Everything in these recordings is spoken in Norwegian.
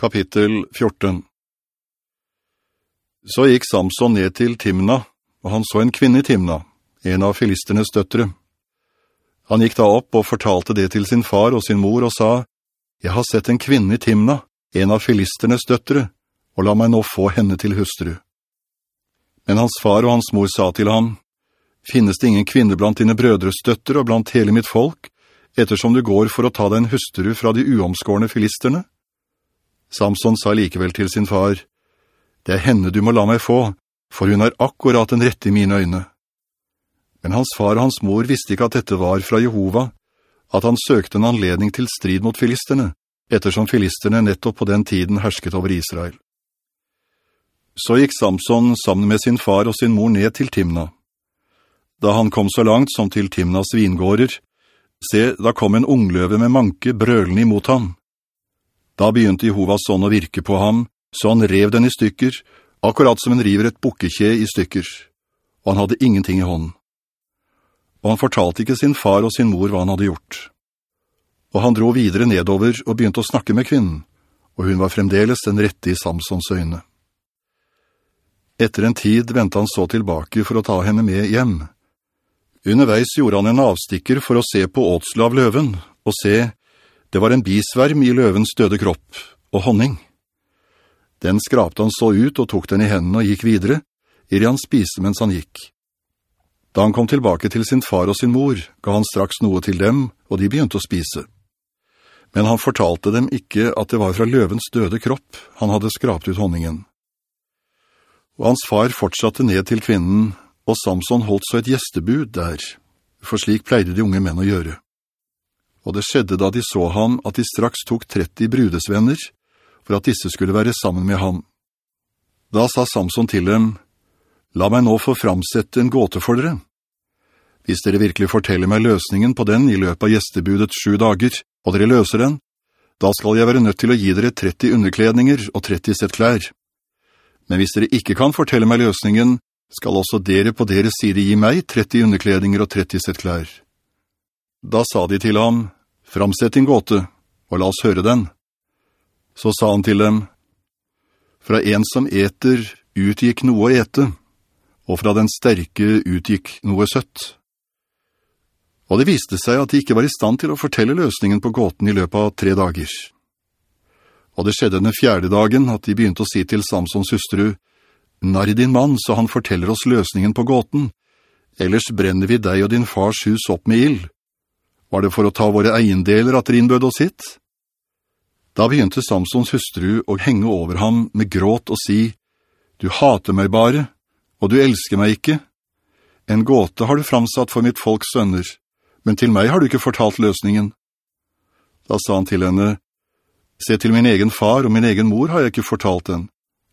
Kapittel 14 Så gikk Samson ned til Timna, og han så en kvinne i Timna, en av filisternes døttere. Han gikk da opp og fortalte det til sin far og sin mor og sa, «Jeg har sett en kvinne i Timna, en av filisternes døttere, og la meg nå få henne til hustru.» Men hans far og hans mor sa til ham, «Finnes det ingen kvinne blant dine brødres døttere og blant hele mitt folk, ettersom du går for å ta deg en hustru fra de uomskårne filisterne?» Samson sa likevel til sin far, «Det er henne du må la meg få, for hun har akkurat en rett i mine øyne.» Men hans far og hans mor visste ikke at dette var fra Jehova, at han søkte en anledning til strid mot filisterne, ettersom filisterne nettopp på den tiden hersket over Israel. Så gikk Samson sammen med sin far og sin mor ned til Timna. Da han kom så langt som til Timnas vingårder, se, da kom en ungløve med manke brølende imot ham. Da begynte Jehovas ånd å virke på ham, så han rev den i stykker, akkurat som en river et bukkekje i stykker, og han hadde ingenting i hånden. Og han fortalte ikke sin far og sin mor hva han hadde gjort. Og han dro videre nedover og begynte å snakke med kvinnen, og hun var fremdeles den rette i Samsons øyne. Etter en tid ventet han så tilbake for å ta henne med hjem. Underveis gjorde han en avstikker for å se på åtsel løven, og se, det var en bisverm i løvens døde kropp, og honning. Den skrapte han så ut og tok den i hendene og gikk videre, i han spiste mens han gikk. Da han kom tilbake til sin far og sin mor, ga han straks noe til dem, og de begynte å spise. Men han fortalte dem ikke at det var fra løvens døde kropp han hadde skrapt ut honningen. Og hans far fortsatte ned til kvinnen, og Samson holdt så et gjestebud der, for slik pleide de unge menn å gjøre. Og det skjedde da de så ham at de straks tok 30 brudesvenner, for at disse skulle være sammen med ham. Da sa Samson til dem, «La meg nå få framsette en gåte for dere. Hvis dere virkelig forteller meg løsningen på den i løpet av gjestebudet sju dager, og dere løser den, da skal jeg være nødt til å gi dere 30 underkledninger og 30 sett klær. Men hvis dere ikke kan fortelle meg løsningen, skal også dere på deres side gi meg 30 underkledninger og 30 sett klær.» Da sa de til ham, «Framsett din gåte, og la oss høre den.» Så sa han til dem, «Fra en som eter utgikk noe å ete, og fra den sterke utgikk noe søtt.» Og det viste seg at de ikke var i stand til å fortelle løsningen på gåten i løpet av tre dager. Og det skjedde den fjerde dagen at de begynte å si til Samsons hustru, «Narr din mann, så han forteller oss løsningen på gåten, ellers brenner vi deg og din fars hus opp med ild.» Var det for å ta våre eiendeler at Rinbød oss hit? Da begynte Samsons hustru å henge over ham med gråt og si, «Du hater meg bare, og du elsker meg ikke. En gåte har du framsatt for mitt folks sønner, men til meg har du ikke fortalt løsningen.» Da sa han til henne, «Se til min egen far og min egen mor har jeg ikke fortalt den,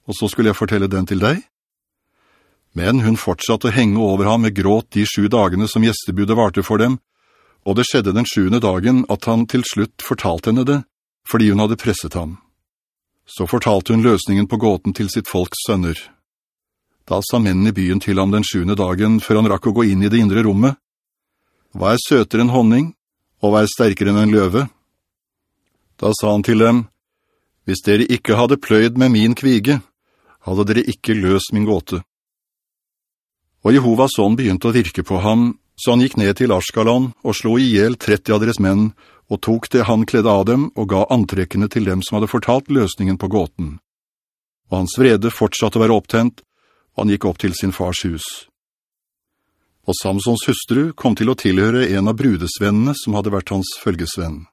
og så skulle jeg fortelle den til deg?» Men hun fortsatte å henge over ham med gråt de sju dagene som gjestebudet varte for dem, og det skjedde den sjuende dagen at han til slutt fortalte henne det, fordi hun hadde presset ham. Så fortalte hun løsningen på gåten til sitt folks sønner. Da sa mennene i byen til ham den sjuende dagen, før han rakk å gå inn i det indre rommet. Hva er søtere enn honning, og hva er sterkere enn en løve? Da sa han til dem, «Hvis dere ikke hadde pløyd med min kvige, hadde dere ikke løst min gåte.» Og Jehovas ånd begynte å virke på ham, så han gikk ned til Askalon og slo ihjel 30 av deres menn, og tok det han kledde av dem og ga antrekkene til dem som hadde fortalt løsningen på gåten. Og hans vrede fortsatte å være opptent, og han gikk opp til sin fars hus. Og Samsons hustru kom til å tilhøre en av brudesvennene som hadde vært hans følgesvenn.